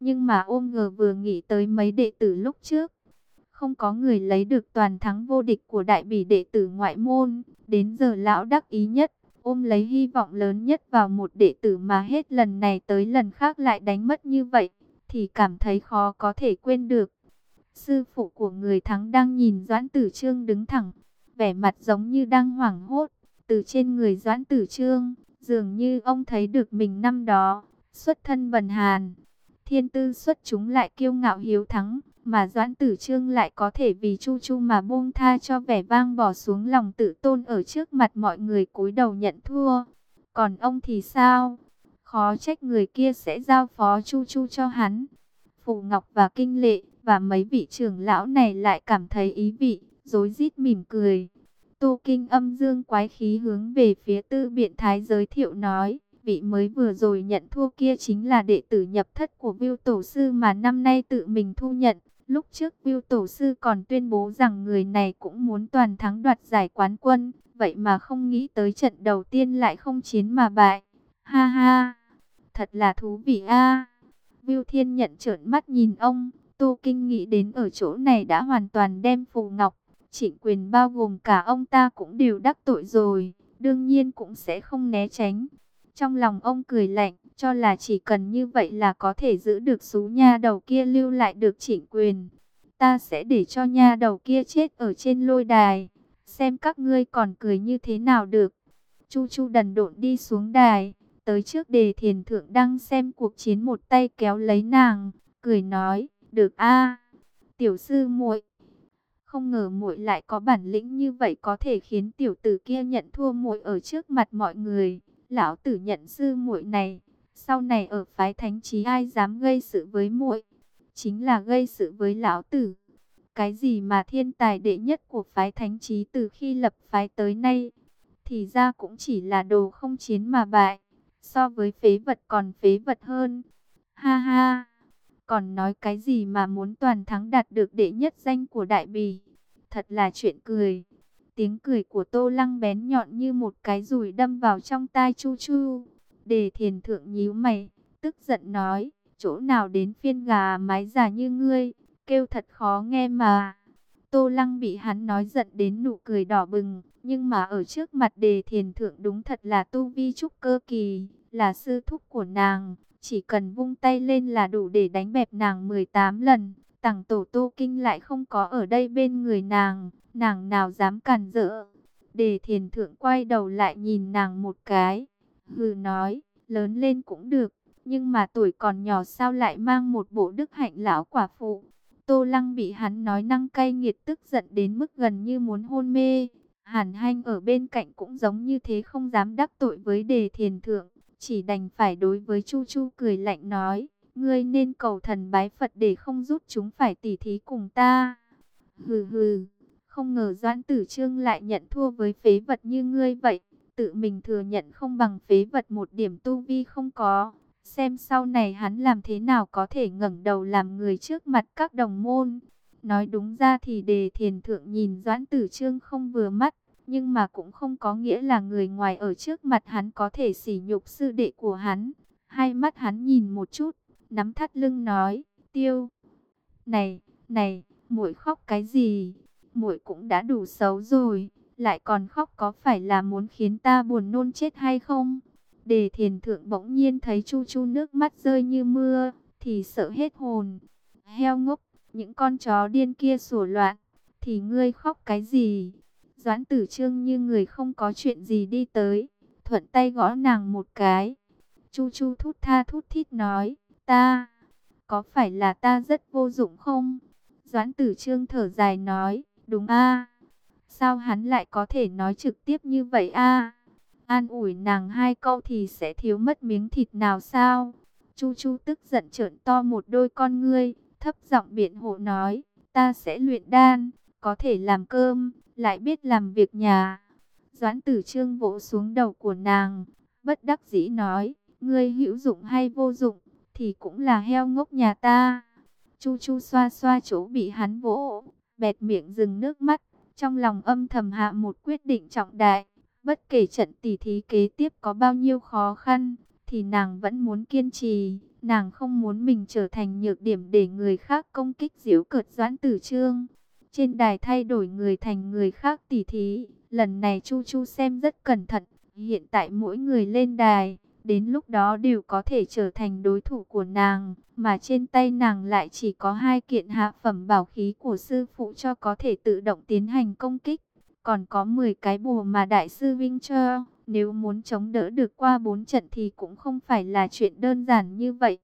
Nhưng mà ôm ngờ vừa nghĩ tới mấy đệ tử lúc trước. Không có người lấy được toàn thắng vô địch của đại bỉ đệ tử ngoại môn. Đến giờ lão đắc ý nhất, ôm lấy hy vọng lớn nhất vào một đệ tử mà hết lần này tới lần khác lại đánh mất như vậy. Thì cảm thấy khó có thể quên được. Sư phụ của người thắng đang nhìn Doãn Tử Trương đứng thẳng, vẻ mặt giống như đang hoảng hốt. Từ trên người Doãn Tử Trương, dường như ông thấy được mình năm đó, xuất thân bần hàn. Thiên tư xuất chúng lại kiêu ngạo hiếu thắng, mà Doãn Tử Trương lại có thể vì Chu Chu mà buông tha cho vẻ vang bỏ xuống lòng tự tôn ở trước mặt mọi người cúi đầu nhận thua. Còn ông thì sao? Khó trách người kia sẽ giao phó Chu Chu cho hắn. Phù Ngọc và Kinh Lệ và mấy vị trưởng lão này lại cảm thấy ý vị, rối rít mỉm cười. Tô Kinh âm dương quái khí hướng về phía tư biện thái giới thiệu nói, vị mới vừa rồi nhận thua kia chính là đệ tử nhập thất của Viu Tổ Sư mà năm nay tự mình thu nhận. Lúc trước Viu Tổ Sư còn tuyên bố rằng người này cũng muốn toàn thắng đoạt giải quán quân, vậy mà không nghĩ tới trận đầu tiên lại không chiến mà bại. Ha ha, thật là thú vị a. À. Viu Thiên nhận trợn mắt nhìn ông, Tô Kinh nghĩ đến ở chỗ này đã hoàn toàn đem Phù Ngọc, Trịnh Quyền bao gồm cả ông ta cũng đều đắc tội rồi, đương nhiên cũng sẽ không né tránh. Trong lòng ông cười lạnh, cho là chỉ cần như vậy là có thể giữ được số nha đầu kia lưu lại được chỉnh Quyền. Ta sẽ để cho nha đầu kia chết ở trên lôi đài, xem các ngươi còn cười như thế nào được. Chu Chu đần độn đi xuống đài, tới trước đề thiền thượng đang xem cuộc chiến một tay kéo lấy nàng, cười nói. Được a, tiểu sư muội. Không ngờ muội lại có bản lĩnh như vậy có thể khiến tiểu tử kia nhận thua muội ở trước mặt mọi người. Lão tử nhận sư muội này, sau này ở phái thánh trí ai dám gây sự với muội, chính là gây sự với lão tử. Cái gì mà thiên tài đệ nhất của phái thánh trí từ khi lập phái tới nay, thì ra cũng chỉ là đồ không chiến mà bại, so với phế vật còn phế vật hơn. Ha ha! Còn nói cái gì mà muốn toàn thắng đạt được đệ nhất danh của đại bì. Thật là chuyện cười. Tiếng cười của Tô Lăng bén nhọn như một cái rùi đâm vào trong tai Chu Chu. Đề thiền thượng nhíu mày, tức giận nói, chỗ nào đến phiên gà mái già như ngươi, kêu thật khó nghe mà. Tô Lăng bị hắn nói giận đến nụ cười đỏ bừng, nhưng mà ở trước mặt đề thiền thượng đúng thật là tu vi trúc cơ kỳ, là sư thúc của nàng, chỉ cần vung tay lên là đủ để đánh bẹp nàng 18 lần. Tằng tổ tô kinh lại không có ở đây bên người nàng, nàng nào dám cản rỡ. Đề thiền thượng quay đầu lại nhìn nàng một cái, hừ nói, lớn lên cũng được, nhưng mà tuổi còn nhỏ sao lại mang một bộ đức hạnh lão quả phụ. Tô lăng bị hắn nói năng cay nghiệt tức giận đến mức gần như muốn hôn mê. Hàn hanh ở bên cạnh cũng giống như thế không dám đắc tội với đề thiền thượng chỉ đành phải đối với Chu Chu cười lạnh nói, ngươi nên cầu thần bái Phật để không rút chúng phải tỉ thí cùng ta. Hừ hừ, không ngờ Doãn Tử Trương lại nhận thua với phế vật như ngươi vậy, tự mình thừa nhận không bằng phế vật một điểm tu vi không có. Xem sau này hắn làm thế nào có thể ngẩng đầu làm người trước mặt các đồng môn. Nói đúng ra thì đề thiền thượng nhìn Doãn Tử Trương không vừa mắt, nhưng mà cũng không có nghĩa là người ngoài ở trước mặt hắn có thể sỉ nhục sư đệ của hắn. Hai mắt hắn nhìn một chút, nắm thắt lưng nói, tiêu. Này, này, muội khóc cái gì? Muội cũng đã đủ xấu rồi, lại còn khóc có phải là muốn khiến ta buồn nôn chết hay không? Đề thiền thượng bỗng nhiên thấy chu chu nước mắt rơi như mưa, thì sợ hết hồn. Heo ngốc, những con chó điên kia sủa loạn, thì ngươi khóc cái gì? Doãn tử trương như người không có chuyện gì đi tới, thuận tay gõ nàng một cái. Chu chu thút tha thút thít nói, ta, có phải là ta rất vô dụng không? Doãn tử trương thở dài nói, đúng a Sao hắn lại có thể nói trực tiếp như vậy a An ủi nàng hai câu thì sẽ thiếu mất miếng thịt nào sao? Chu chu tức giận trợn to một đôi con ngươi, thấp giọng biện hộ nói, ta sẽ luyện đan, có thể làm cơm, lại biết làm việc nhà. Doãn tử trương vỗ xuống đầu của nàng, bất đắc dĩ nói, ngươi hữu dụng hay vô dụng, thì cũng là heo ngốc nhà ta. Chu chu xoa xoa chỗ bị hắn vỗ, bẹt miệng dừng nước mắt, trong lòng âm thầm hạ một quyết định trọng đại. Bất kể trận tỷ thí kế tiếp có bao nhiêu khó khăn, thì nàng vẫn muốn kiên trì, Nàng không muốn mình trở thành nhược điểm để người khác công kích diễu cợt Doãn Tử Trương. Trên đài thay đổi người thành người khác tỉ thí, lần này Chu Chu xem rất cẩn thận, hiện tại mỗi người lên đài, đến lúc đó đều có thể trở thành đối thủ của nàng, mà trên tay nàng lại chỉ có hai kiện hạ phẩm bảo khí của sư phụ cho có thể tự động tiến hành công kích, còn có 10 cái bùa mà đại sư Vinh cho, nếu muốn chống đỡ được qua 4 trận thì cũng không phải là chuyện đơn giản như vậy.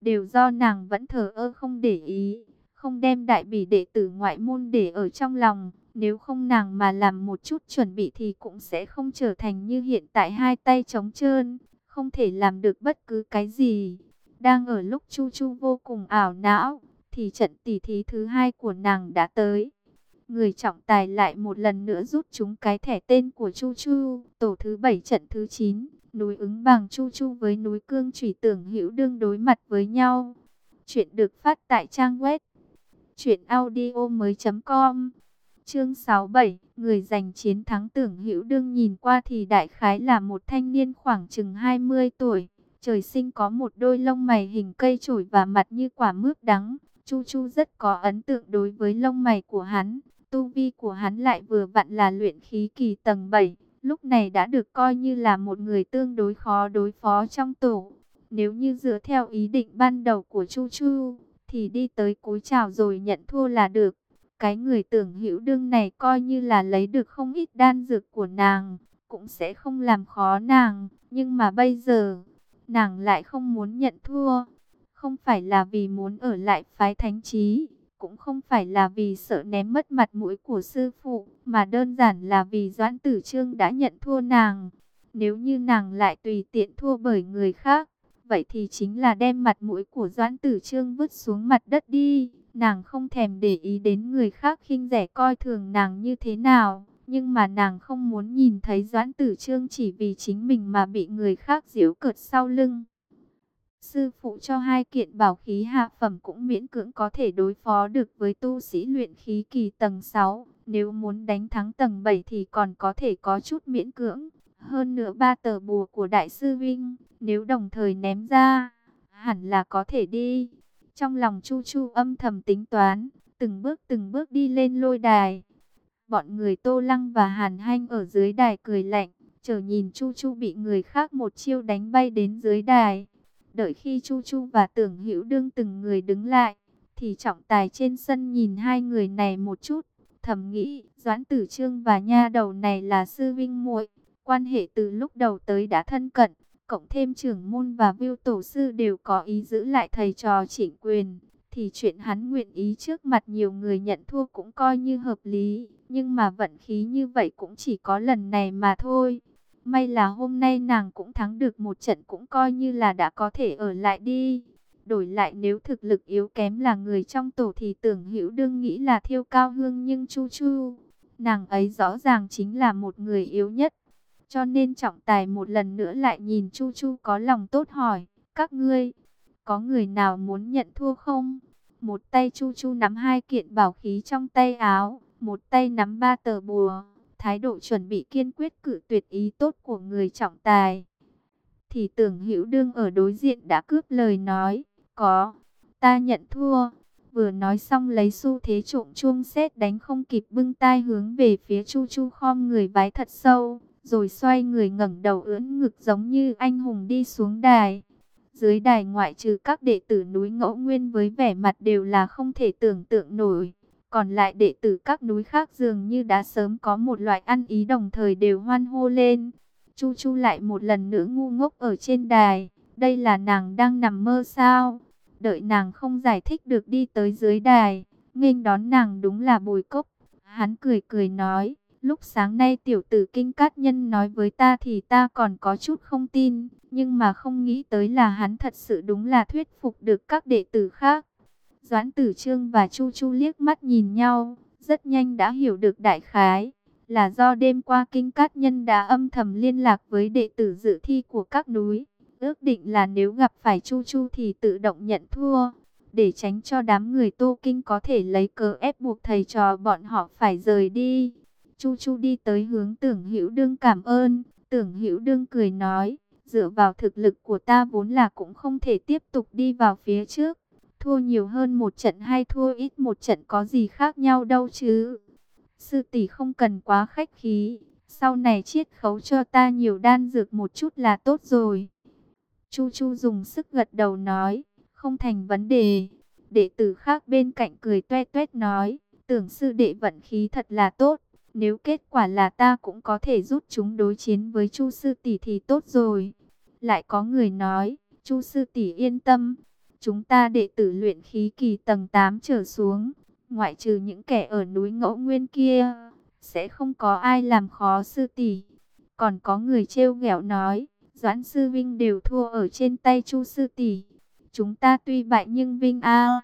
Đều do nàng vẫn thờ ơ không để ý, không đem đại bỉ đệ tử ngoại môn để ở trong lòng, nếu không nàng mà làm một chút chuẩn bị thì cũng sẽ không trở thành như hiện tại hai tay trống trơn, không thể làm được bất cứ cái gì. Đang ở lúc Chu Chu vô cùng ảo não, thì trận tỷ thí thứ hai của nàng đã tới. Người trọng tài lại một lần nữa rút chúng cái thẻ tên của Chu Chu, tổ thứ 7 trận thứ 9, núi ứng bằng Chu Chu với núi cương trùy tưởng hữu đương đối mặt với nhau. Chuyện được phát tại trang web chuyện mới.com Chương 67, người giành chiến thắng tưởng hữu đương nhìn qua thì đại khái là một thanh niên khoảng chừng 20 tuổi. Trời sinh có một đôi lông mày hình cây chổi và mặt như quả mướp đắng. Chu Chu rất có ấn tượng đối với lông mày của hắn. Tu vi của hắn lại vừa vặn là luyện khí kỳ tầng 7. Lúc này đã được coi như là một người tương đối khó đối phó trong tổ. Nếu như dựa theo ý định ban đầu của Chu Chu, thì đi tới cúi chào rồi nhận thua là được. Cái người tưởng hữu đương này coi như là lấy được không ít đan dược của nàng, cũng sẽ không làm khó nàng. Nhưng mà bây giờ, nàng lại không muốn nhận thua. Không phải là vì muốn ở lại phái thánh trí, cũng không phải là vì sợ ném mất mặt mũi của sư phụ, mà đơn giản là vì Doãn Tử Trương đã nhận thua nàng. Nếu như nàng lại tùy tiện thua bởi người khác, vậy thì chính là đem mặt mũi của Doãn Tử Trương vứt xuống mặt đất đi. Nàng không thèm để ý đến người khác khinh rẻ coi thường nàng như thế nào, nhưng mà nàng không muốn nhìn thấy Doãn Tử Trương chỉ vì chính mình mà bị người khác giễu cợt sau lưng. Sư phụ cho hai kiện bảo khí hạ phẩm cũng miễn cưỡng có thể đối phó được với tu sĩ luyện khí kỳ tầng 6. Nếu muốn đánh thắng tầng 7 thì còn có thể có chút miễn cưỡng. Hơn nữa ba tờ bùa của Đại sư Vinh, nếu đồng thời ném ra, hẳn là có thể đi. Trong lòng Chu Chu âm thầm tính toán, từng bước từng bước đi lên lôi đài. Bọn người Tô Lăng và Hàn Hanh ở dưới đài cười lạnh, chờ nhìn Chu Chu bị người khác một chiêu đánh bay đến dưới đài. Đợi khi Chu Chu và Tưởng Hữu Đương từng người đứng lại, thì trọng tài trên sân nhìn hai người này một chút, thầm nghĩ, Doãn Tử Trương và nha đầu này là sư vinh muội, quan hệ từ lúc đầu tới đã thân cận, cộng thêm trưởng môn và viêu tổ sư đều có ý giữ lại thầy trò chỉnh quyền, thì chuyện hắn nguyện ý trước mặt nhiều người nhận thua cũng coi như hợp lý, nhưng mà vận khí như vậy cũng chỉ có lần này mà thôi. May là hôm nay nàng cũng thắng được một trận cũng coi như là đã có thể ở lại đi. Đổi lại nếu thực lực yếu kém là người trong tổ thì tưởng hữu đương nghĩ là thiêu cao hương nhưng chu chu. Nàng ấy rõ ràng chính là một người yếu nhất. Cho nên trọng tài một lần nữa lại nhìn Chu Chu có lòng tốt hỏi, các ngươi, có người nào muốn nhận thua không? Một tay Chu Chu nắm hai kiện bảo khí trong tay áo, một tay nắm ba tờ bùa, thái độ chuẩn bị kiên quyết cử tuyệt ý tốt của người trọng tài. Thì tưởng hữu đương ở đối diện đã cướp lời nói, có, ta nhận thua. Vừa nói xong lấy xu thế trộm chuông xét đánh không kịp bưng tai hướng về phía Chu Chu khom người vái thật sâu rồi xoay người ngẩng đầu ưỡn ngực giống như anh hùng đi xuống đài. Dưới đài ngoại trừ các đệ tử núi ngẫu nguyên với vẻ mặt đều là không thể tưởng tượng nổi. Còn lại đệ tử các núi khác dường như đã sớm có một loại ăn ý đồng thời đều hoan hô lên. Chu Chu lại một lần nữa ngu ngốc ở trên đài. Đây là nàng đang nằm mơ sao? Đợi nàng không giải thích được đi tới dưới đài. nghênh đón nàng đúng là bùi cốc. Hắn cười cười nói. Lúc sáng nay tiểu tử kinh cát nhân nói với ta thì ta còn có chút không tin, nhưng mà không nghĩ tới là hắn thật sự đúng là thuyết phục được các đệ tử khác. Doãn tử trương và Chu Chu liếc mắt nhìn nhau, rất nhanh đã hiểu được đại khái, là do đêm qua kinh cát nhân đã âm thầm liên lạc với đệ tử dự thi của các núi. Ước định là nếu gặp phải Chu Chu thì tự động nhận thua, để tránh cho đám người Tô Kinh có thể lấy cớ ép buộc thầy trò bọn họ phải rời đi. Chu Chu đi tới hướng tưởng hữu đương cảm ơn, tưởng hữu đương cười nói, Dựa vào thực lực của ta vốn là cũng không thể tiếp tục đi vào phía trước. Thua nhiều hơn một trận hay thua ít một trận có gì khác nhau đâu chứ. Sư tỷ không cần quá khách khí. Sau này chiết khấu cho ta nhiều đan dược một chút là tốt rồi. Chu Chu dùng sức gật đầu nói. Không thành vấn đề. Đệ tử khác bên cạnh cười toe toét nói. Tưởng sư đệ vận khí thật là tốt. Nếu kết quả là ta cũng có thể giúp chúng đối chiến với Chu sư tỷ thì tốt rồi. Lại có người nói, Chu sư tỷ yên tâm, chúng ta đệ tử luyện khí kỳ tầng 8 trở xuống, ngoại trừ những kẻ ở núi Ngẫu Nguyên kia, sẽ không có ai làm khó sư tỷ. Còn có người trêu ghẹo nói, Doãn sư Vinh đều thua ở trên tay Chu sư tỷ. Chúng ta tuy bại nhưng Vinh a.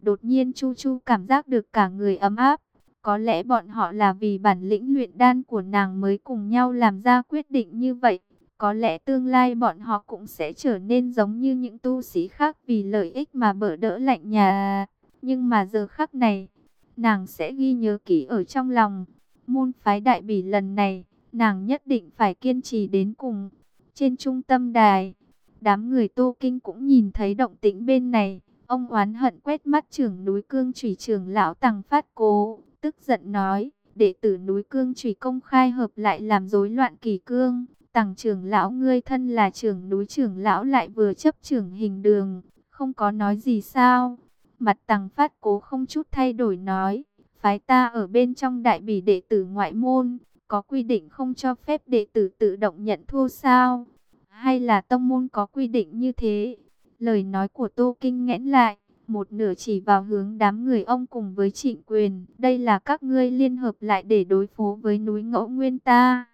Đột nhiên Chu Chu cảm giác được cả người ấm áp. Có lẽ bọn họ là vì bản lĩnh luyện đan của nàng mới cùng nhau làm ra quyết định như vậy. Có lẽ tương lai bọn họ cũng sẽ trở nên giống như những tu sĩ khác vì lợi ích mà bỡ đỡ lạnh nhà. Nhưng mà giờ khắc này, nàng sẽ ghi nhớ kỹ ở trong lòng. Môn phái đại bỉ lần này, nàng nhất định phải kiên trì đến cùng. Trên trung tâm đài, đám người tô kinh cũng nhìn thấy động tĩnh bên này. Ông oán hận quét mắt trưởng núi cương trùy trưởng lão tàng phát cố, tức giận nói, đệ tử núi cương trùy công khai hợp lại làm rối loạn kỳ cương. Tằng trưởng lão ngươi thân là trưởng núi trưởng lão lại vừa chấp trưởng hình đường, không có nói gì sao? Mặt tằng phát cố không chút thay đổi nói, phái ta ở bên trong đại bỉ đệ tử ngoại môn, có quy định không cho phép đệ tử tự động nhận thua sao? Hay là tông môn có quy định như thế? Lời nói của Tô Kinh nghẽn lại, một nửa chỉ vào hướng đám người ông cùng với trịnh quyền. Đây là các ngươi liên hợp lại để đối phó với núi ngẫu nguyên ta.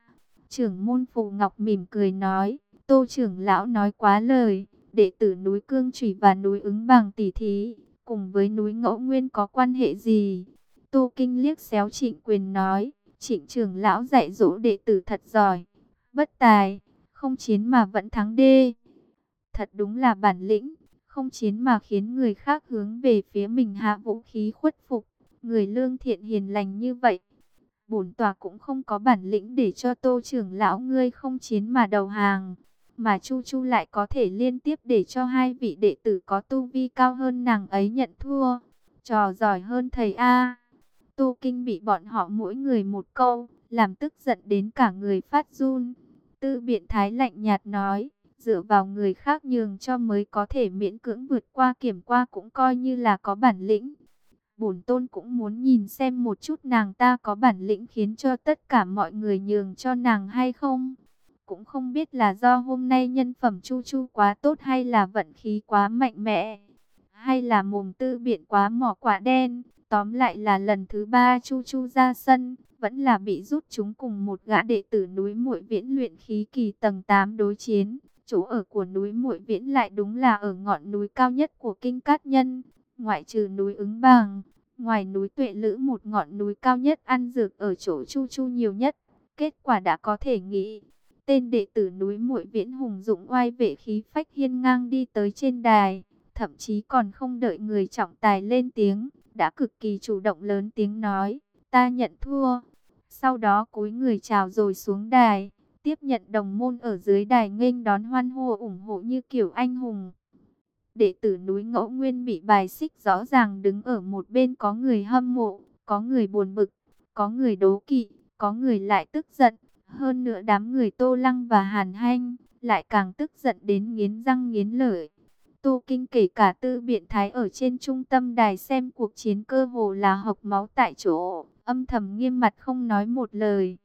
Trưởng môn Phù Ngọc mỉm cười nói, Tô trưởng lão nói quá lời, đệ tử núi Cương Trủy và núi ứng bằng tỷ thí, cùng với núi Ngẫu Nguyên có quan hệ gì? Tô Kinh liếc xéo trịnh quyền nói, trịnh trưởng lão dạy dỗ đệ tử thật giỏi, bất tài, không chiến mà vẫn thắng đê. Thật đúng là bản lĩnh, không chiến mà khiến người khác hướng về phía mình hạ vũ khí khuất phục, người lương thiện hiền lành như vậy bổn tòa cũng không có bản lĩnh để cho tô trưởng lão ngươi không chiến mà đầu hàng. Mà Chu Chu lại có thể liên tiếp để cho hai vị đệ tử có tu vi cao hơn nàng ấy nhận thua. Trò giỏi hơn thầy A. Tô Kinh bị bọn họ mỗi người một câu, làm tức giận đến cả người phát run. Tư biện thái lạnh nhạt nói, dựa vào người khác nhường cho mới có thể miễn cưỡng vượt qua, kiểm qua cũng coi như là có bản lĩnh bổn tôn cũng muốn nhìn xem một chút nàng ta có bản lĩnh khiến cho tất cả mọi người nhường cho nàng hay không. Cũng không biết là do hôm nay nhân phẩm chu chu quá tốt hay là vận khí quá mạnh mẽ. Hay là mồm tư biện quá mỏ quả đen. Tóm lại là lần thứ ba chu chu ra sân. Vẫn là bị rút chúng cùng một gã đệ tử núi muội viễn luyện khí kỳ tầng 8 đối chiến. Chỗ ở của núi muội viễn lại đúng là ở ngọn núi cao nhất của kinh cát nhân Ngoại trừ núi ứng bàng, ngoài núi tuệ lữ một ngọn núi cao nhất ăn dược ở chỗ chu chu nhiều nhất. Kết quả đã có thể nghĩ, tên đệ tử núi muội viễn hùng dũng oai vệ khí phách hiên ngang đi tới trên đài. Thậm chí còn không đợi người trọng tài lên tiếng, đã cực kỳ chủ động lớn tiếng nói, ta nhận thua. Sau đó cúi người chào rồi xuống đài, tiếp nhận đồng môn ở dưới đài nghênh đón hoan hô ủng hộ như kiểu anh hùng. Đệ tử núi ngẫu nguyên bị bài xích rõ ràng đứng ở một bên có người hâm mộ, có người buồn bực, có người đố kỵ, có người lại tức giận. Hơn nữa đám người Tô Lăng và Hàn Hanh lại càng tức giận đến nghiến răng nghiến lợi. Tô Kinh kể cả tư biện thái ở trên trung tâm đài xem cuộc chiến cơ hồ là học máu tại chỗ, âm thầm nghiêm mặt không nói một lời.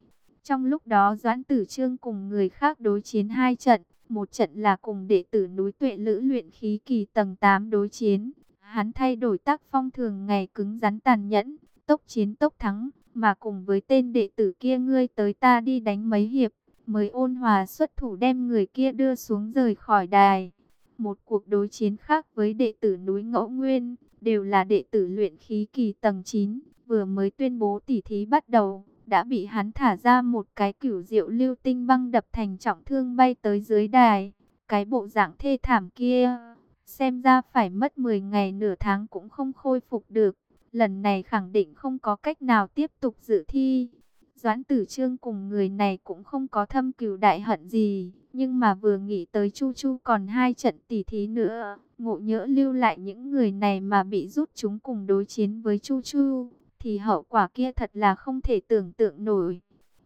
Trong lúc đó Doãn Tử Trương cùng người khác đối chiến hai trận, một trận là cùng đệ tử núi tuệ lữ luyện khí kỳ tầng 8 đối chiến. Hắn thay đổi tác phong thường ngày cứng rắn tàn nhẫn, tốc chiến tốc thắng. Mà cùng với tên đệ tử kia ngươi tới ta đi đánh mấy hiệp. Mới ôn hòa xuất thủ đem người kia đưa xuống rời khỏi đài. Một cuộc đối chiến khác với đệ tử núi ngẫu nguyên. Đều là đệ tử luyện khí kỳ tầng 9. Vừa mới tuyên bố tỉ thí bắt đầu đã bị hắn thả ra một cái cửu diệu lưu tinh băng đập thành trọng thương bay tới dưới đài. Cái bộ dạng thê thảm kia, xem ra phải mất 10 ngày nửa tháng cũng không khôi phục được. Lần này khẳng định không có cách nào tiếp tục dự thi. Doãn tử trương cùng người này cũng không có thâm cửu đại hận gì. Nhưng mà vừa nghĩ tới Chu Chu còn hai trận tỷ thí nữa, ngộ nhỡ lưu lại những người này mà bị rút chúng cùng đối chiến với Chu Chu, thì hậu quả kia thật là không thể tưởng tượng nổi.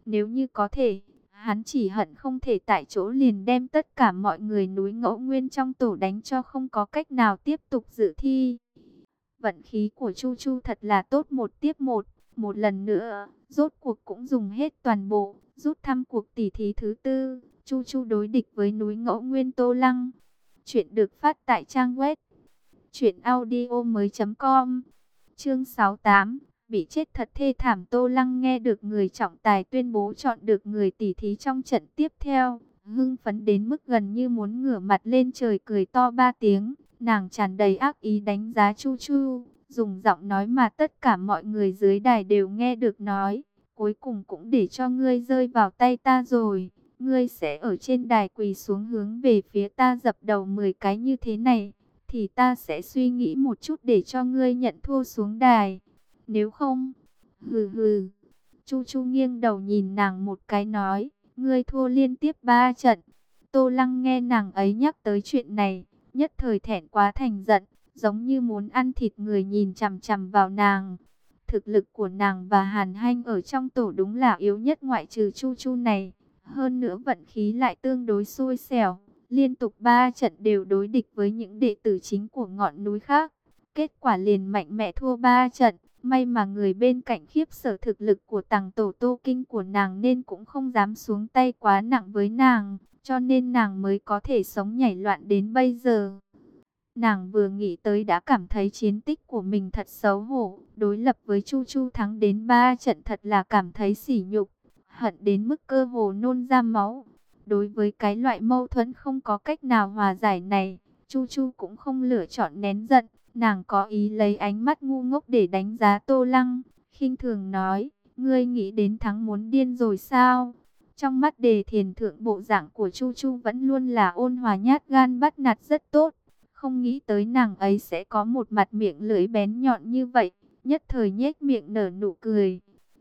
Nếu như có thể, hắn chỉ hận không thể tại chỗ liền đem tất cả mọi người núi ngẫu nguyên trong tổ đánh cho không có cách nào tiếp tục dự thi. Vận khí của Chu Chu thật là tốt một tiếp một, một lần nữa, rốt cuộc cũng dùng hết toàn bộ, rút thăm cuộc tỷ thí thứ tư, Chu Chu đối địch với núi ngẫu nguyên Tô Lăng. Chuyện được phát tại trang web truyệnaudiomoi.com. Chương 68 bị chết thật thê thảm. Tô Lăng nghe được người trọng tài tuyên bố chọn được người tỷ thí trong trận tiếp theo, hưng phấn đến mức gần như muốn ngửa mặt lên trời cười to ba tiếng, nàng tràn đầy ác ý đánh giá Chu Chu, dùng giọng nói mà tất cả mọi người dưới đài đều nghe được nói, cuối cùng cũng để cho ngươi rơi vào tay ta rồi, ngươi sẽ ở trên đài quỳ xuống hướng về phía ta dập đầu 10 cái như thế này, thì ta sẽ suy nghĩ một chút để cho ngươi nhận thua xuống đài. Nếu không, hừ hừ. Chu Chu nghiêng đầu nhìn nàng một cái nói, ngươi thua liên tiếp ba trận. Tô Lăng nghe nàng ấy nhắc tới chuyện này, nhất thời thẹn quá thành giận, giống như muốn ăn thịt người nhìn chằm chằm vào nàng. Thực lực của nàng và Hàn Hanh ở trong tổ đúng là yếu nhất ngoại trừ Chu Chu này. Hơn nữa vận khí lại tương đối xui xẻo, liên tục ba trận đều đối địch với những đệ tử chính của ngọn núi khác. Kết quả liền mạnh mẽ thua ba trận. May mà người bên cạnh khiếp sở thực lực của tàng tổ tô kinh của nàng nên cũng không dám xuống tay quá nặng với nàng, cho nên nàng mới có thể sống nhảy loạn đến bây giờ. Nàng vừa nghĩ tới đã cảm thấy chiến tích của mình thật xấu hổ, đối lập với Chu Chu thắng đến ba trận thật là cảm thấy sỉ nhục, hận đến mức cơ hồ nôn ra máu. Đối với cái loại mâu thuẫn không có cách nào hòa giải này, Chu Chu cũng không lựa chọn nén giận, Nàng có ý lấy ánh mắt ngu ngốc để đánh giá Tô Lăng, khinh thường nói, ngươi nghĩ đến thắng muốn điên rồi sao? Trong mắt đề thiền thượng bộ dạng của Chu Chu vẫn luôn là ôn hòa nhát gan bắt nạt rất tốt. Không nghĩ tới nàng ấy sẽ có một mặt miệng lưỡi bén nhọn như vậy, nhất thời nhếch miệng nở nụ cười.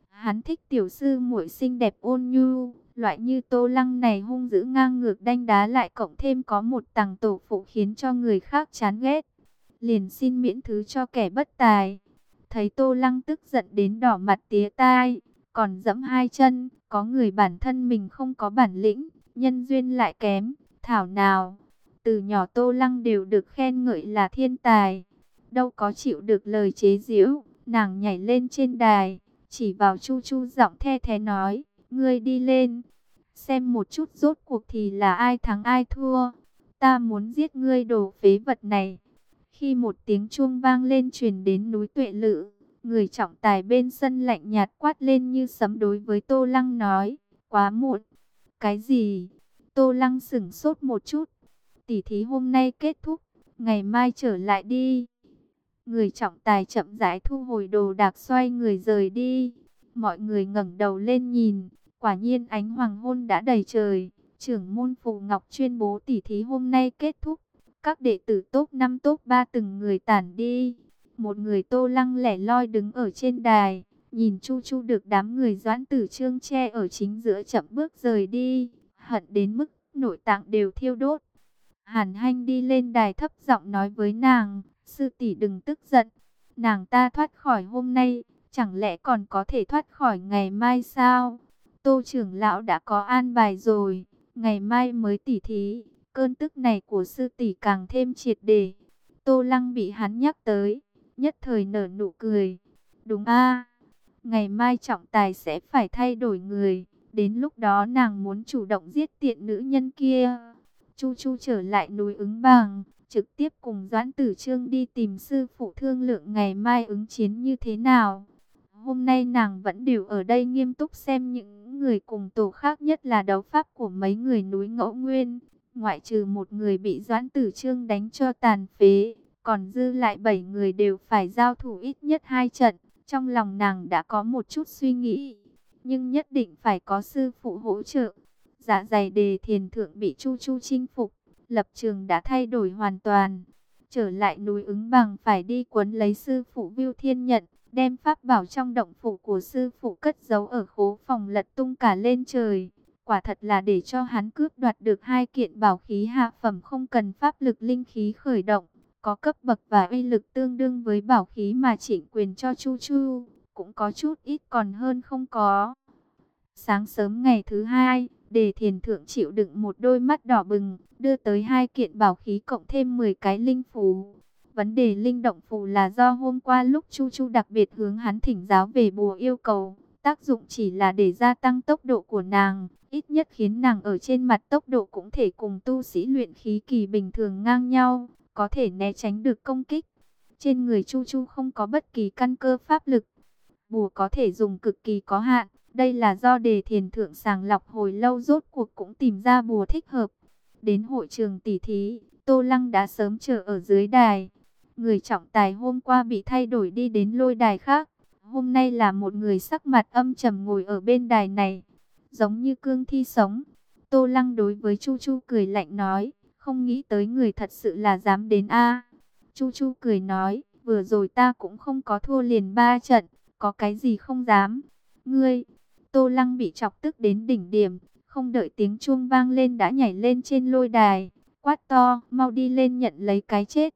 Hắn thích tiểu sư muội xinh đẹp ôn nhu, loại như tô lăng này hung dữ ngang ngược đanh đá lại cộng thêm có một tầng tổ phụ khiến cho người khác chán ghét liền xin miễn thứ cho kẻ bất tài. Thấy Tô Lăng tức giận đến đỏ mặt tía tai, còn dẫm hai chân, có người bản thân mình không có bản lĩnh, nhân duyên lại kém, thảo nào. Từ nhỏ Tô Lăng đều được khen ngợi là thiên tài, đâu có chịu được lời chế giễu, nàng nhảy lên trên đài, chỉ vào Chu Chu giọng the thế nói, ngươi đi lên, xem một chút rốt cuộc thì là ai thắng ai thua, ta muốn giết ngươi đồ phế vật này. Khi một tiếng chuông vang lên truyền đến núi tuệ lự, người trọng tài bên sân lạnh nhạt quát lên như sấm đối với Tô Lăng nói, quá muộn. Cái gì? Tô Lăng sửng sốt một chút. Tỷ thí hôm nay kết thúc, ngày mai trở lại đi. Người trọng tài chậm rãi thu hồi đồ đạc xoay người rời đi. Mọi người ngẩng đầu lên nhìn, quả nhiên ánh hoàng hôn đã đầy trời. Trưởng môn Phù Ngọc chuyên bố tỷ thí hôm nay kết thúc. Các đệ tử top 5 top 3 từng người tản đi. Một người tô lăng lẻ loi đứng ở trên đài. Nhìn Chu Chu được đám người doãn tử trương che ở chính giữa chậm bước rời đi. Hận đến mức nội tạng đều thiêu đốt. Hàn hanh đi lên đài thấp giọng nói với nàng. Sư tỷ đừng tức giận. Nàng ta thoát khỏi hôm nay. Chẳng lẽ còn có thể thoát khỏi ngày mai sao? Tô trưởng lão đã có an bài rồi. Ngày mai mới tỉ thí Cơn tức này của sư tỷ càng thêm triệt đề. Tô Lăng bị hắn nhắc tới, nhất thời nở nụ cười. Đúng a, ngày mai trọng tài sẽ phải thay đổi người. Đến lúc đó nàng muốn chủ động giết tiện nữ nhân kia. Chu Chu trở lại núi ứng bằng, trực tiếp cùng Doãn Tử Trương đi tìm sư phụ thương lượng ngày mai ứng chiến như thế nào. Hôm nay nàng vẫn đều ở đây nghiêm túc xem những người cùng tổ khác nhất là đấu pháp của mấy người núi ngẫu nguyên ngoại trừ một người bị Doãn Tử Trương đánh cho tàn phế, còn dư lại bảy người đều phải giao thủ ít nhất hai trận. Trong lòng nàng đã có một chút suy nghĩ, nhưng nhất định phải có sư phụ hỗ trợ. Dạ dày đề thiền thượng bị Chu Chu chinh phục, lập trường đã thay đổi hoàn toàn. Trở lại núi ứng bằng phải đi quấn lấy sư phụ Viu Thiên Nhận, đem pháp bảo trong động phủ của sư phụ cất giấu ở khố phòng lật tung cả lên trời quả thật là để cho hắn cướp đoạt được hai kiện bảo khí hạ phẩm không cần pháp lực linh khí khởi động, có cấp bậc và uy lực tương đương với bảo khí mà chỉnh quyền cho Chu Chu, cũng có chút ít còn hơn không có. Sáng sớm ngày thứ hai, Đề Thiền Thượng chịu đựng một đôi mắt đỏ bừng, đưa tới hai kiện bảo khí cộng thêm 10 cái linh phù. Vấn đề linh động phù là do hôm qua lúc Chu Chu đặc biệt hướng hắn thỉnh giáo về bùa yêu cầu, tác dụng chỉ là để gia tăng tốc độ của nàng, ít nhất khiến nàng ở trên mặt tốc độ cũng thể cùng tu sĩ luyện khí kỳ bình thường ngang nhau, có thể né tránh được công kích. Trên người Chu Chu không có bất kỳ căn cơ pháp lực, bùa có thể dùng cực kỳ có hạn, đây là do đề thiền thượng sàng lọc hồi lâu rốt cuộc cũng tìm ra bùa thích hợp. Đến hội trường tỷ thí, Tô Lăng đã sớm chờ ở dưới đài. Người trọng tài hôm qua bị thay đổi đi đến lôi đài khác. Hôm nay là một người sắc mặt âm trầm ngồi ở bên đài này. Giống như cương thi sống. Tô Lăng đối với Chu Chu cười lạnh nói. Không nghĩ tới người thật sự là dám đến a Chu Chu cười nói. Vừa rồi ta cũng không có thua liền ba trận. Có cái gì không dám. Ngươi, Tô Lăng bị chọc tức đến đỉnh điểm. Không đợi tiếng chuông vang lên đã nhảy lên trên lôi đài. Quát to, mau đi lên nhận lấy cái chết.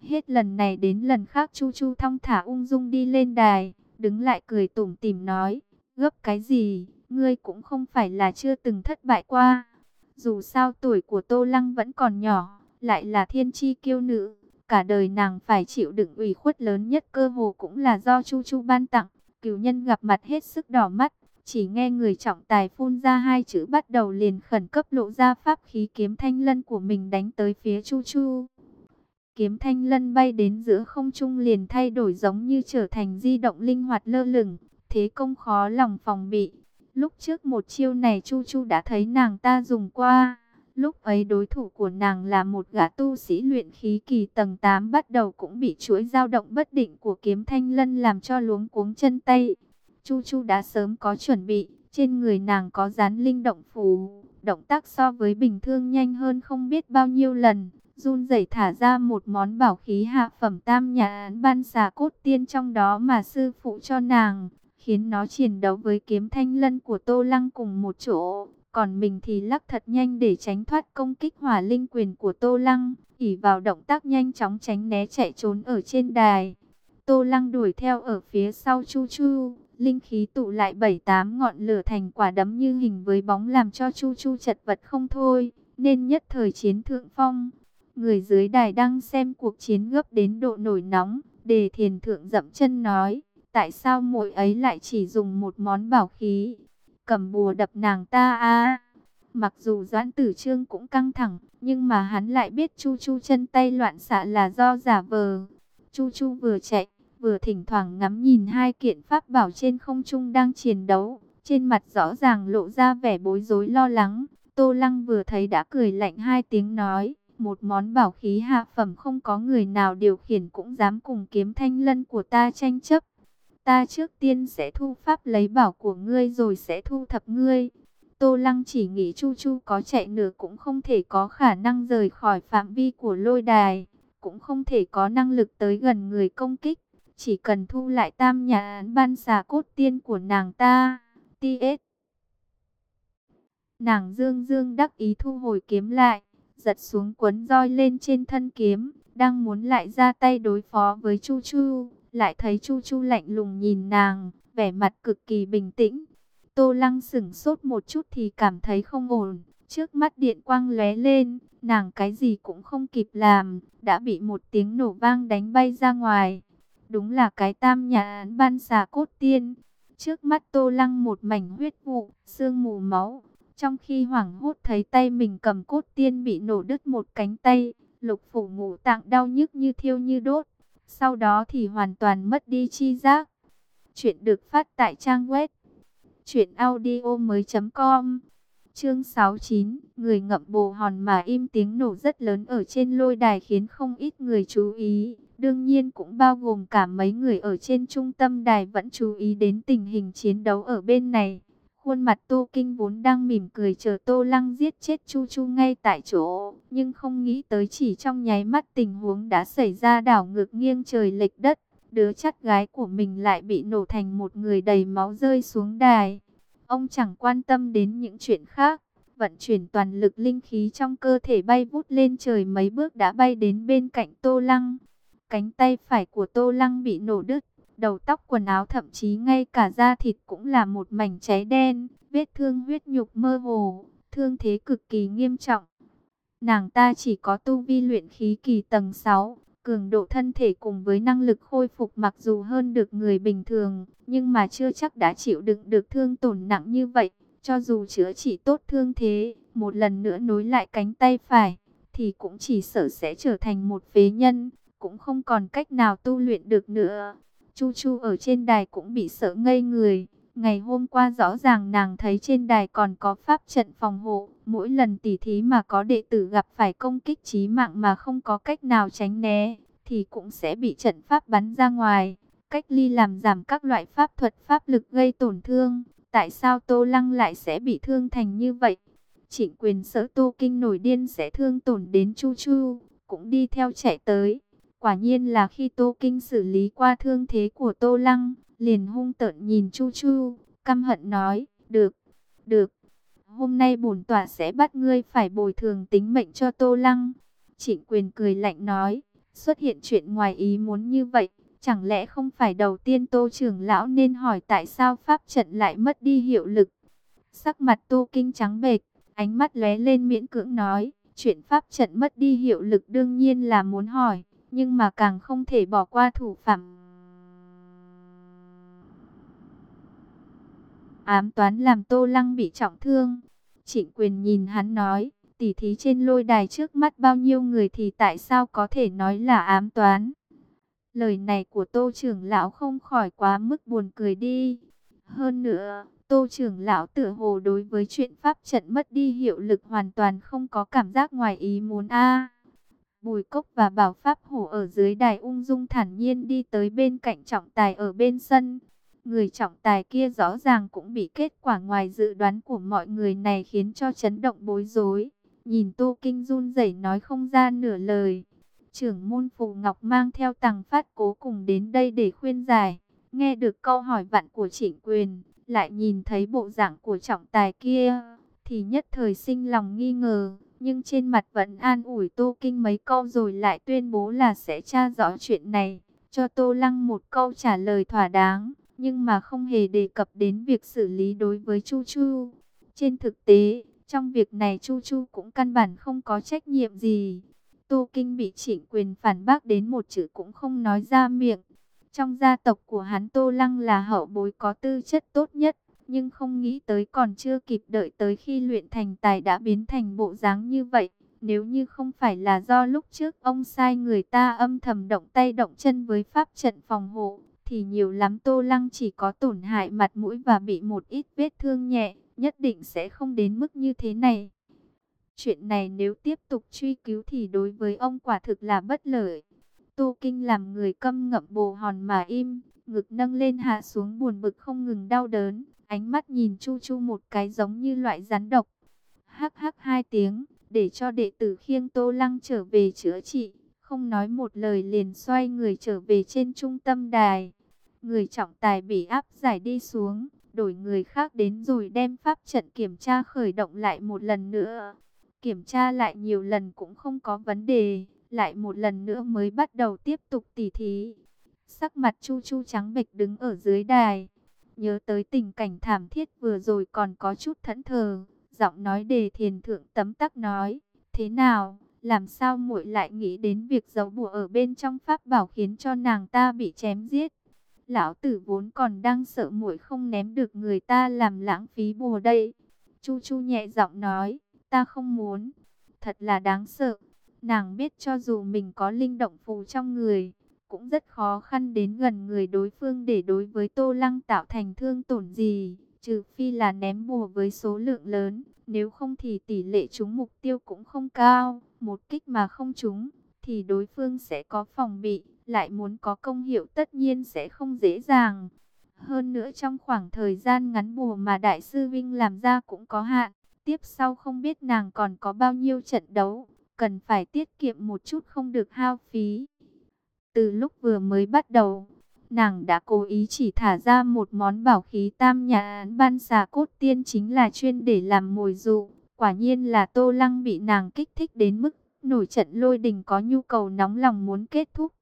Hết lần này đến lần khác Chu Chu thong thả ung dung đi lên đài, đứng lại cười tủm tỉm nói, gấp cái gì, ngươi cũng không phải là chưa từng thất bại qua. Dù sao tuổi của Tô Lăng vẫn còn nhỏ, lại là thiên chi kiêu nữ, cả đời nàng phải chịu đựng ủy khuất lớn nhất cơ hồ cũng là do Chu Chu ban tặng. Cửu nhân gặp mặt hết sức đỏ mắt, chỉ nghe người trọng tài phun ra hai chữ bắt đầu liền khẩn cấp lộ ra pháp khí kiếm thanh lân của mình đánh tới phía Chu Chu. Kiếm thanh lân bay đến giữa không trung liền thay đổi giống như trở thành di động linh hoạt lơ lửng, thế công khó lòng phòng bị. Lúc trước một chiêu này Chu Chu đã thấy nàng ta dùng qua. Lúc ấy đối thủ của nàng là một gã tu sĩ luyện khí kỳ tầng 8 bắt đầu cũng bị chuỗi dao động bất định của kiếm thanh lân làm cho luống cuống chân tay. Chu Chu đã sớm có chuẩn bị, trên người nàng có dán linh động phù, động tác so với bình thường nhanh hơn không biết bao nhiêu lần run rẩy thả ra một món bảo khí hạ phẩm tam nhà án ban xà cốt tiên trong đó mà sư phụ cho nàng, khiến nó chiến đấu với kiếm thanh lân của Tô Lăng cùng một chỗ. Còn mình thì lắc thật nhanh để tránh thoát công kích hỏa linh quyền của Tô Lăng, ỉ vào động tác nhanh chóng tránh né chạy trốn ở trên đài. Tô Lăng đuổi theo ở phía sau Chu Chu, linh khí tụ lại bảy tám ngọn lửa thành quả đấm như hình với bóng làm cho Chu Chu chật vật không thôi, nên nhất thời chiến thượng phong. Người dưới đài đang xem cuộc chiến gấp đến độ nổi nóng, đề thiền thượng dậm chân nói, tại sao muội ấy lại chỉ dùng một món bảo khí, cầm bùa đập nàng ta a Mặc dù Doãn Tử Trương cũng căng thẳng, nhưng mà hắn lại biết Chu Chu chân tay loạn xạ là do giả vờ. Chu Chu vừa chạy, vừa thỉnh thoảng ngắm nhìn hai kiện pháp bảo trên không trung đang chiến đấu, trên mặt rõ ràng lộ ra vẻ bối rối lo lắng. Tô Lăng vừa thấy đã cười lạnh hai tiếng nói, một món bảo khí hạ phẩm không có người nào điều khiển cũng dám cùng kiếm thanh lân của ta tranh chấp. Ta trước tiên sẽ thu pháp lấy bảo của ngươi rồi sẽ thu thập ngươi. Tô Lăng chỉ nghĩ Chu Chu có chạy nửa cũng không thể có khả năng rời khỏi phạm vi của lôi đài, cũng không thể có năng lực tới gần người công kích. Chỉ cần thu lại tam nhà án ban xà cốt tiên của nàng ta. T.S. Nàng dương dương đắc ý thu hồi kiếm lại giật xuống quấn roi lên trên thân kiếm, đang muốn lại ra tay đối phó với Chu Chu, lại thấy Chu Chu lạnh lùng nhìn nàng, vẻ mặt cực kỳ bình tĩnh. Tô Lăng sững sốt một chút thì cảm thấy không ổn, trước mắt điện quang lóe lên, nàng cái gì cũng không kịp làm, đã bị một tiếng nổ vang đánh bay ra ngoài. Đúng là cái tam nhà án ban xà cốt tiên. Trước mắt Tô Lăng một mảnh huyết vụ, sương mù máu, trong khi hoảng hốt thấy tay mình cầm cốt tiên bị nổ đứt một cánh tay, lục phủ ngũ tạng đau nhức như thiêu như đốt. Sau đó thì hoàn toàn mất đi chi giác. Chuyện được phát tại trang web truyệnaudiomoi.com. Chương 69, người ngậm bồ hòn mà im tiếng nổ rất lớn ở trên lôi đài khiến không ít người chú ý. Đương nhiên cũng bao gồm cả mấy người ở trên trung tâm đài vẫn chú ý đến tình hình chiến đấu ở bên này. Khuôn mặt Tô Kinh vốn đang mỉm cười chờ Tô Lăng giết chết Chu Chu ngay tại chỗ, nhưng không nghĩ tới chỉ trong nháy mắt tình huống đã xảy ra đảo ngược nghiêng trời lệch đất. Đứa chắt gái của mình lại bị nổ thành một người đầy máu rơi xuống đài. Ông chẳng quan tâm đến những chuyện khác, vận chuyển toàn lực linh khí trong cơ thể bay vút lên trời mấy bước đã bay đến bên cạnh Tô Lăng. Cánh tay phải của Tô Lăng bị nổ đứt, đầu tóc quần áo thậm chí ngay cả da thịt cũng là một mảnh cháy đen, vết thương huyết nhục mơ hồ, thương thế cực kỳ nghiêm trọng. Nàng ta chỉ có tu vi luyện khí kỳ tầng 6, cường độ thân thể cùng với năng lực khôi phục mặc dù hơn được người bình thường, nhưng mà chưa chắc đã chịu đựng được thương tổn nặng như vậy. Cho dù chữa trị tốt thương thế, một lần nữa nối lại cánh tay phải, thì cũng chỉ sợ sẽ trở thành một phế nhân, cũng không còn cách nào tu luyện được nữa. Chu Chu ở trên đài cũng bị sợ ngây người. Ngày hôm qua rõ ràng nàng thấy trên đài còn có pháp trận phòng hộ. Mỗi lần tỉ thí mà có đệ tử gặp phải công kích chí mạng mà không có cách nào tránh né, thì cũng sẽ bị trận pháp bắn ra ngoài. Cách ly làm giảm các loại pháp thuật pháp lực gây tổn thương. Tại sao Tô Lăng lại sẽ bị thương thành như vậy? Trịnh quyền sở Tô Kinh nổi điên sẽ thương tổn đến Chu Chu, cũng đi theo chạy tới. Quả nhiên là khi Tô Kinh xử lý qua thương thế của Tô Lăng, liền hung tợn nhìn Chu Chu, căm hận nói, được, được, hôm nay bổn tọa sẽ bắt ngươi phải bồi thường tính mệnh cho Tô Lăng. Trịnh quyền cười lạnh nói, xuất hiện chuyện ngoài ý muốn như vậy, chẳng lẽ không phải đầu tiên Tô trưởng lão nên hỏi tại sao pháp trận lại mất đi hiệu lực. Sắc mặt Tô Kinh trắng bệch, ánh mắt lóe lên miễn cưỡng nói, chuyện pháp trận mất đi hiệu lực đương nhiên là muốn hỏi nhưng mà càng không thể bỏ qua thủ phạm. Ám toán làm Tô Lăng bị trọng thương. Trịnh quyền nhìn hắn nói, tỉ thí trên lôi đài trước mắt bao nhiêu người thì tại sao có thể nói là ám toán. Lời này của Tô trưởng lão không khỏi quá mức buồn cười đi. Hơn nữa, Tô trưởng lão tựa hồ đối với chuyện pháp trận mất đi hiệu lực hoàn toàn không có cảm giác ngoài ý muốn a. Bùi Cốc và Bảo Pháp Hổ ở dưới đài ung dung thản nhiên đi tới bên cạnh trọng tài ở bên sân. Người trọng tài kia rõ ràng cũng bị kết quả ngoài dự đoán của mọi người này khiến cho chấn động bối rối. Nhìn Tô Kinh run rẩy nói không ra nửa lời. Trưởng môn Phù Ngọc mang theo tàng phát cố cùng đến đây để khuyên giải. Nghe được câu hỏi vặn của trịnh quyền, lại nhìn thấy bộ dạng của trọng tài kia, thì nhất thời sinh lòng nghi ngờ nhưng trên mặt vẫn an ủi Tô Kinh mấy câu rồi lại tuyên bố là sẽ tra rõ chuyện này, cho Tô Lăng một câu trả lời thỏa đáng, nhưng mà không hề đề cập đến việc xử lý đối với Chu Chu. Trên thực tế, trong việc này Chu Chu cũng căn bản không có trách nhiệm gì. Tô Kinh bị trịnh quyền phản bác đến một chữ cũng không nói ra miệng. Trong gia tộc của hắn Tô Lăng là hậu bối có tư chất tốt nhất, nhưng không nghĩ tới còn chưa kịp đợi tới khi luyện thành tài đã biến thành bộ dáng như vậy. Nếu như không phải là do lúc trước ông sai người ta âm thầm động tay động chân với pháp trận phòng hộ, thì nhiều lắm Tô Lăng chỉ có tổn hại mặt mũi và bị một ít vết thương nhẹ, nhất định sẽ không đến mức như thế này. Chuyện này nếu tiếp tục truy cứu thì đối với ông quả thực là bất lợi. Tô Kinh làm người câm ngậm bồ hòn mà im, ngực nâng lên hạ xuống buồn bực không ngừng đau đớn. Ánh mắt nhìn Chu Chu một cái giống như loại rắn độc. Hắc hắc hai tiếng, để cho đệ tử khiêng Tô Lăng trở về chữa trị. Không nói một lời liền xoay người trở về trên trung tâm đài. Người trọng tài bị áp giải đi xuống, đổi người khác đến rồi đem pháp trận kiểm tra khởi động lại một lần nữa. Kiểm tra lại nhiều lần cũng không có vấn đề, lại một lần nữa mới bắt đầu tiếp tục tỉ thí. Sắc mặt Chu Chu trắng bệch đứng ở dưới đài, Nhớ tới tình cảnh thảm thiết vừa rồi còn có chút thẫn thờ, giọng nói đề thiền thượng tấm tắc nói, thế nào, làm sao muội lại nghĩ đến việc giấu bùa ở bên trong pháp bảo khiến cho nàng ta bị chém giết. Lão tử vốn còn đang sợ muội không ném được người ta làm lãng phí bùa đây. Chu Chu nhẹ giọng nói, ta không muốn, thật là đáng sợ. Nàng biết cho dù mình có linh động phù trong người, cũng rất khó khăn đến gần người đối phương để đối với Tô Lăng tạo thành thương tổn gì, trừ phi là ném bùa với số lượng lớn, nếu không thì tỷ lệ trúng mục tiêu cũng không cao, một kích mà không trúng, thì đối phương sẽ có phòng bị, lại muốn có công hiệu tất nhiên sẽ không dễ dàng. Hơn nữa trong khoảng thời gian ngắn bùa mà Đại sư Vinh làm ra cũng có hạn, tiếp sau không biết nàng còn có bao nhiêu trận đấu, cần phải tiết kiệm một chút không được hao phí. Từ lúc vừa mới bắt đầu, Nàng đã cố ý chỉ thả ra một món bảo khí tam nhà ban xà cốt tiên chính là chuyên để làm mồi dụ. Quả nhiên là Tô Lăng bị nàng kích thích đến mức nổi trận lôi đình có nhu cầu nóng lòng muốn kết thúc.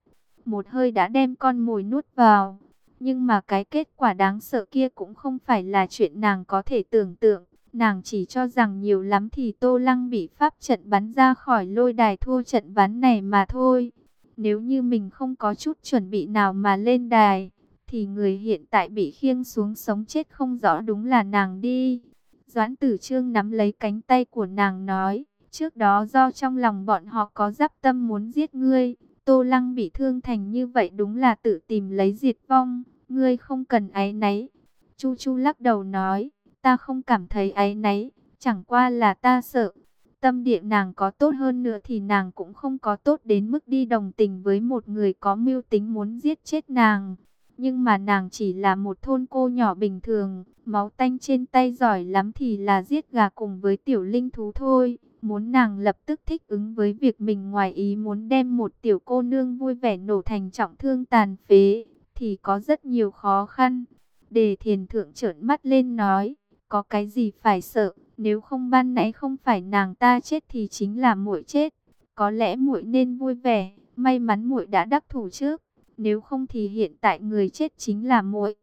Một hơi đã đem con mồi nuốt vào. Nhưng mà cái kết quả đáng sợ kia cũng không phải là chuyện nàng có thể tưởng tượng. Nàng chỉ cho rằng nhiều lắm thì Tô Lăng bị pháp trận bắn ra khỏi lôi đài thua trận ván này mà thôi. Nếu như mình không có chút chuẩn bị nào mà lên đài, thì người hiện tại bị khiêng xuống sống chết không rõ đúng là nàng đi. Doãn tử trương nắm lấy cánh tay của nàng nói, trước đó do trong lòng bọn họ có giáp tâm muốn giết ngươi, Tô Lăng bị thương thành như vậy đúng là tự tìm lấy diệt vong, ngươi không cần áy náy. Chu Chu lắc đầu nói, ta không cảm thấy áy náy, chẳng qua là ta sợ. Tâm địa nàng có tốt hơn nữa thì nàng cũng không có tốt đến mức đi đồng tình với một người có mưu tính muốn giết chết nàng. Nhưng mà nàng chỉ là một thôn cô nhỏ bình thường, máu tanh trên tay giỏi lắm thì là giết gà cùng với tiểu linh thú thôi. Muốn nàng lập tức thích ứng với việc mình ngoài ý muốn đem một tiểu cô nương vui vẻ nổ thành trọng thương tàn phế, thì có rất nhiều khó khăn. Đề thiền thượng trợn mắt lên nói, có cái gì phải sợ, nếu không ban nãy không phải nàng ta chết thì chính là muội chết. Có lẽ muội nên vui vẻ, may mắn muội đã đắc thủ trước, nếu không thì hiện tại người chết chính là muội.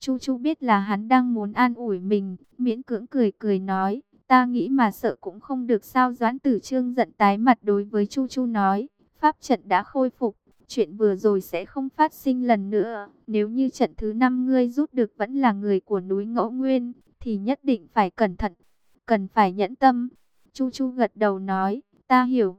Chu Chu biết là hắn đang muốn an ủi mình, miễn cưỡng cười cười nói, ta nghĩ mà sợ cũng không được sao Doãn Tử Trương giận tái mặt đối với Chu Chu nói, pháp trận đã khôi phục, chuyện vừa rồi sẽ không phát sinh lần nữa, nếu như trận thứ năm ngươi rút được vẫn là người của núi Ngẫu Nguyên, thì nhất định phải cẩn thận, cần phải nhẫn tâm. Chu Chu gật đầu nói, ta hiểu.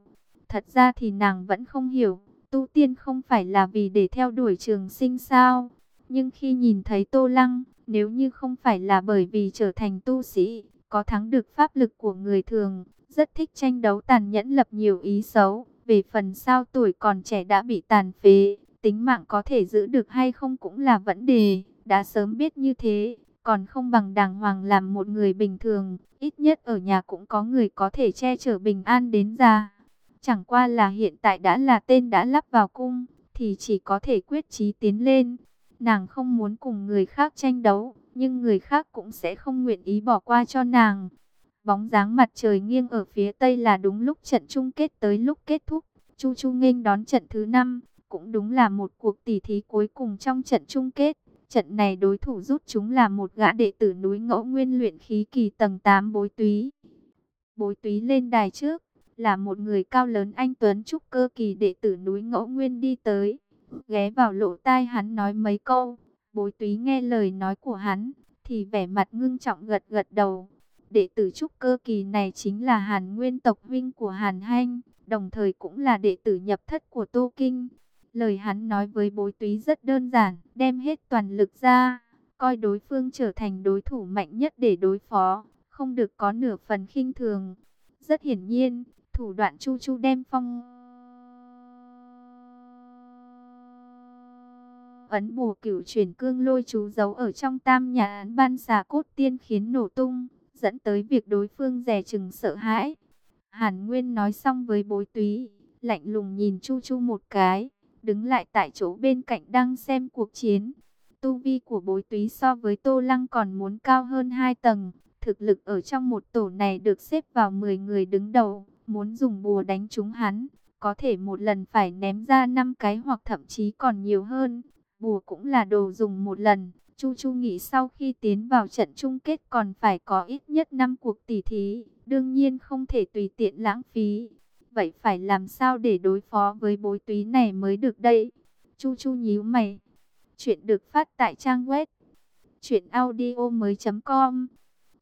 Thật ra thì nàng vẫn không hiểu, tu tiên không phải là vì để theo đuổi trường sinh sao. Nhưng khi nhìn thấy Tô Lăng, nếu như không phải là bởi vì trở thành tu sĩ, có thắng được pháp lực của người thường, rất thích tranh đấu tàn nhẫn lập nhiều ý xấu. Về phần sao tuổi còn trẻ đã bị tàn phế, tính mạng có thể giữ được hay không cũng là vấn đề, đã sớm biết như thế, còn không bằng đàng hoàng làm một người bình thường, ít nhất ở nhà cũng có người có thể che chở bình an đến già. Chẳng qua là hiện tại đã là tên đã lắp vào cung, thì chỉ có thể quyết chí tiến lên. Nàng không muốn cùng người khác tranh đấu, nhưng người khác cũng sẽ không nguyện ý bỏ qua cho nàng. Bóng dáng mặt trời nghiêng ở phía tây là đúng lúc trận chung kết tới lúc kết thúc. Chu Chu nghênh đón trận thứ năm, cũng đúng là một cuộc tỉ thí cuối cùng trong trận chung kết. Trận này đối thủ rút chúng là một gã đệ tử núi ngẫu nguyên luyện khí kỳ tầng 8 bối túy. Bối túy lên đài trước, là một người cao lớn anh Tuấn trúc cơ kỳ đệ tử núi ngẫu nguyên đi tới. Ghé vào lỗ tai hắn nói mấy câu, bối túy nghe lời nói của hắn, thì vẻ mặt ngưng trọng gật gật đầu. Đệ tử trúc cơ kỳ này chính là Hàn Nguyên tộc huynh của Hàn Hanh, đồng thời cũng là đệ tử nhập thất của Tô Kinh. Lời hắn nói với bối túy rất đơn giản, đem hết toàn lực ra, coi đối phương trở thành đối thủ mạnh nhất để đối phó, không được có nửa phần khinh thường. Rất hiển nhiên, thủ đoạn chu chu đem phong... Ấn bùa cửu chuyển cương lôi chú giấu ở trong tam nhà án ban xà cốt tiên khiến nổ tung, dẫn tới việc đối phương rè chừng sợ hãi. Hàn Nguyên nói xong với bối túy, lạnh lùng nhìn Chu Chu một cái, đứng lại tại chỗ bên cạnh đang xem cuộc chiến. Tu vi của bối túy so với Tô Lăng còn muốn cao hơn 2 tầng. Thực lực ở trong một tổ này được xếp vào 10 người đứng đầu. Muốn dùng bùa đánh trúng hắn, có thể một lần phải ném ra 5 cái hoặc thậm chí còn nhiều hơn. Bùa cũng là đồ dùng một lần. Chu Chu nghĩ sau khi tiến vào trận chung kết còn phải có ít nhất 5 cuộc tỉ thí. Đương nhiên không thể tùy tiện lãng phí. Vậy phải làm sao để đối phó với bối túy này mới được đây? Chu Chu nhíu mày. Chuyện được phát tại trang web. Chuyện audio mới com.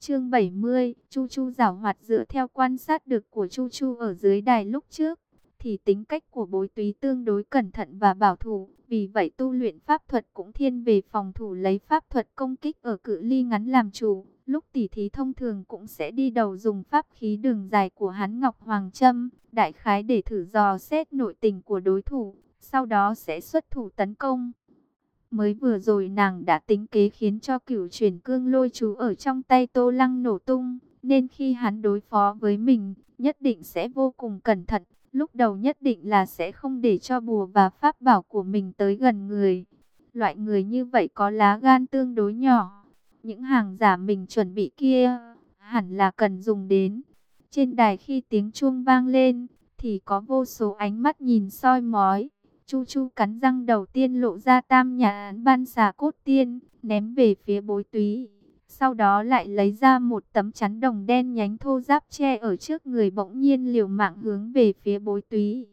Chương 70, Chu Chu giảo hoạt dựa theo quan sát được của Chu Chu ở dưới đài lúc trước, thì tính cách của bối túy tương đối cẩn thận và bảo thủ, vì vậy tu luyện pháp thuật cũng thiên về phòng thủ lấy pháp thuật công kích ở cự ly ngắn làm chủ, Lúc tỉ thí thông thường cũng sẽ đi đầu dùng pháp khí đường dài của hắn Ngọc Hoàng Trâm, đại khái để thử dò xét nội tình của đối thủ, sau đó sẽ xuất thủ tấn công. Mới vừa rồi nàng đã tính kế khiến cho cửu Truyền cương lôi chú ở trong tay Tô Lăng nổ tung, nên khi hắn đối phó với mình, nhất định sẽ vô cùng cẩn thận, lúc đầu nhất định là sẽ không để cho bùa và pháp bảo của mình tới gần người. Loại người như vậy có lá gan tương đối nhỏ. Những hàng giả mình chuẩn bị kia, hẳn là cần dùng đến. Trên đài khi tiếng chuông vang lên, thì có vô số ánh mắt nhìn soi mói. Chu Chu cắn răng đầu tiên lộ ra tam nhà án ban xà cốt tiên, ném về phía bối túy. Sau đó lại lấy ra một tấm chắn đồng đen nhánh thô giáp che ở trước người bỗng nhiên liều mạng hướng về phía bối túy.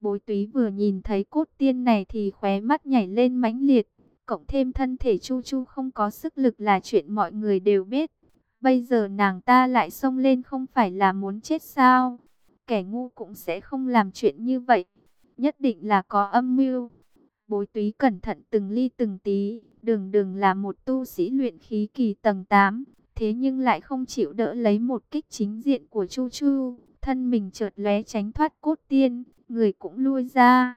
Bối túy vừa nhìn thấy cốt tiên này thì khóe mắt nhảy lên mãnh liệt. Cộng thêm thân thể Chu Chu không có sức lực là chuyện mọi người đều biết. Bây giờ nàng ta lại xông lên không phải là muốn chết sao? Kẻ ngu cũng sẽ không làm chuyện như vậy. Nhất định là có âm mưu. Bối túy cẩn thận từng ly từng tí. Đường đường là một tu sĩ luyện khí kỳ tầng 8. Thế nhưng lại không chịu đỡ lấy một kích chính diện của Chu Chu. Thân mình chợt lóe tránh thoát cốt tiên. Người cũng lui ra.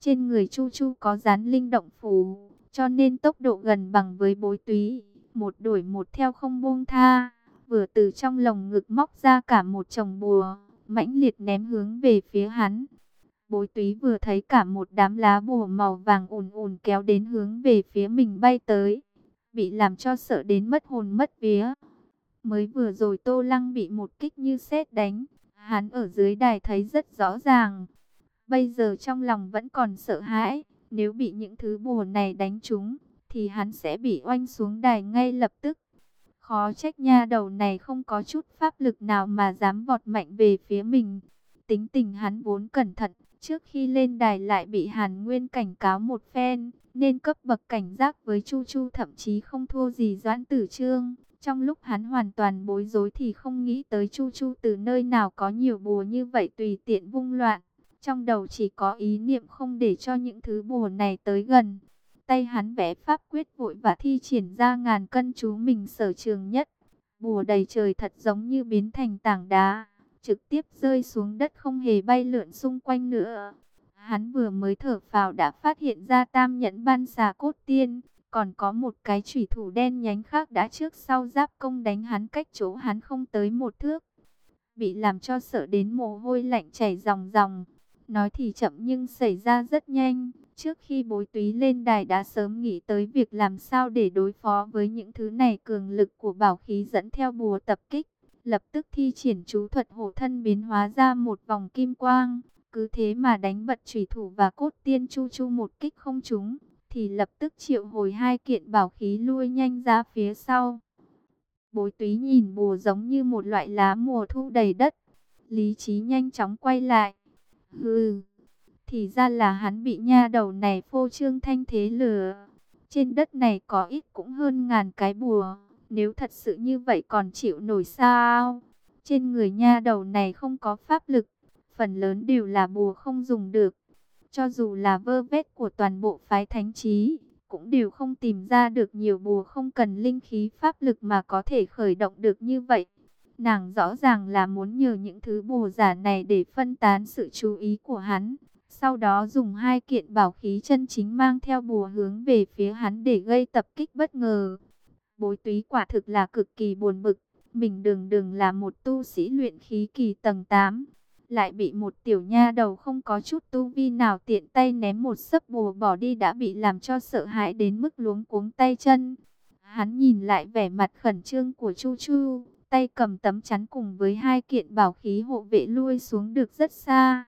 Trên người Chu Chu có dán linh động phù. Cho nên tốc độ gần bằng với bối túy một đuổi một theo không buông tha, vừa từ trong lồng ngực móc ra cả một chồng bùa, mãnh liệt ném hướng về phía hắn. Bối túy vừa thấy cả một đám lá bùa màu vàng ùn ùn kéo đến hướng về phía mình bay tới, bị làm cho sợ đến mất hồn mất vía. Mới vừa rồi Tô Lăng bị một kích như sét đánh, hắn ở dưới đài thấy rất rõ ràng. Bây giờ trong lòng vẫn còn sợ hãi, nếu bị những thứ bùa này đánh trúng, thì hắn sẽ bị oanh xuống đài ngay lập tức. Khó trách nha đầu này không có chút pháp lực nào mà dám vọt mạnh về phía mình. Tính tình hắn vốn cẩn thận, trước khi lên đài lại bị Hàn Nguyên cảnh cáo một phen, nên cấp bậc cảnh giác với Chu Chu thậm chí không thua gì Doãn Tử Trương. Trong lúc hắn hoàn toàn bối rối thì không nghĩ tới Chu Chu từ nơi nào có nhiều bùa như vậy tùy tiện vung loạn. Trong đầu chỉ có ý niệm không để cho những thứ bùa này tới gần. Tay hắn vẽ pháp quyết vội và thi triển ra ngàn cân chú mình sở trường nhất. Bùa đầy trời thật giống như biến thành tảng đá, trực tiếp rơi xuống đất không hề bay lượn xung quanh nữa. Hắn vừa mới thở phào đã phát hiện ra tam nhẫn ban xà cốt tiên, còn có một cái chủy thủ đen nhánh khác đã trước sau giáp công đánh hắn cách chỗ hắn không tới một thước. Bị làm cho sợ đến mồ hôi lạnh chảy ròng ròng. Nói thì chậm nhưng xảy ra rất nhanh. Trước khi bối túy lên đài đã sớm nghĩ tới việc làm sao để đối phó với những thứ này cường lực của bảo khí dẫn theo bùa tập kích. Lập tức thi triển chú thuật hộ thân biến hóa ra một vòng kim quang. Cứ thế mà đánh bật chủy thủ và cốt tiên chu chu một kích không trúng. Thì lập tức triệu hồi hai kiện bảo khí lui nhanh ra phía sau. Bối túy nhìn bùa giống như một loại lá mùa thu đầy đất. Lý trí nhanh chóng quay lại. Hừ, thì ra là hắn bị nha đầu này phô trương thanh thế lừa. Trên đất này có ít cũng hơn ngàn cái bùa. Nếu thật sự như vậy còn chịu nổi sao? Trên người nha đầu này không có pháp lực. Phần lớn đều là bùa không dùng được. Cho dù là vơ vét của toàn bộ phái thánh trí, cũng đều không tìm ra được nhiều bùa không cần linh khí pháp lực mà có thể khởi động được như vậy. Nàng rõ ràng là muốn nhờ những thứ bùa giả này để phân tán sự chú ý của hắn. Sau đó dùng hai kiện bảo khí chân chính mang theo bùa hướng về phía hắn để gây tập kích bất ngờ. Bối túy quả thực là cực kỳ buồn bực. Mình đường đường là một tu sĩ luyện khí kỳ tầng 8. Lại bị một tiểu nha đầu không có chút tu vi nào tiện tay ném một sấp bùa bỏ đi đã bị làm cho sợ hãi đến mức luống cuống tay chân. Hắn nhìn lại vẻ mặt khẩn trương của Chu Chu, tay cầm tấm chắn cùng với hai kiện bảo khí hộ vệ lui xuống được rất xa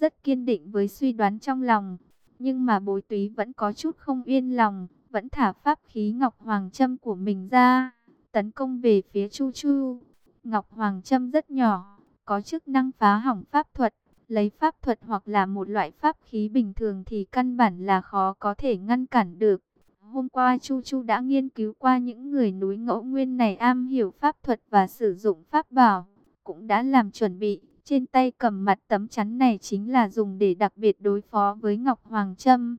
rất kiên định với suy đoán trong lòng. Nhưng mà bối túy vẫn có chút không yên lòng, vẫn thả pháp khí Ngọc Hoàng Trâm của mình ra, tấn công về phía Chu Chu. Ngọc Hoàng Trâm rất nhỏ, có chức năng phá hỏng pháp thuật, lấy pháp thuật hoặc là một loại pháp khí bình thường thì căn bản là khó có thể ngăn cản được. Hôm qua Chu Chu đã nghiên cứu qua những người núi ngẫu nguyên này am hiểu pháp thuật và sử dụng pháp bảo, cũng đã làm chuẩn bị. Trên tay cầm mặt tấm chắn này chính là dùng để đặc biệt đối phó với Ngọc Hoàng Trâm.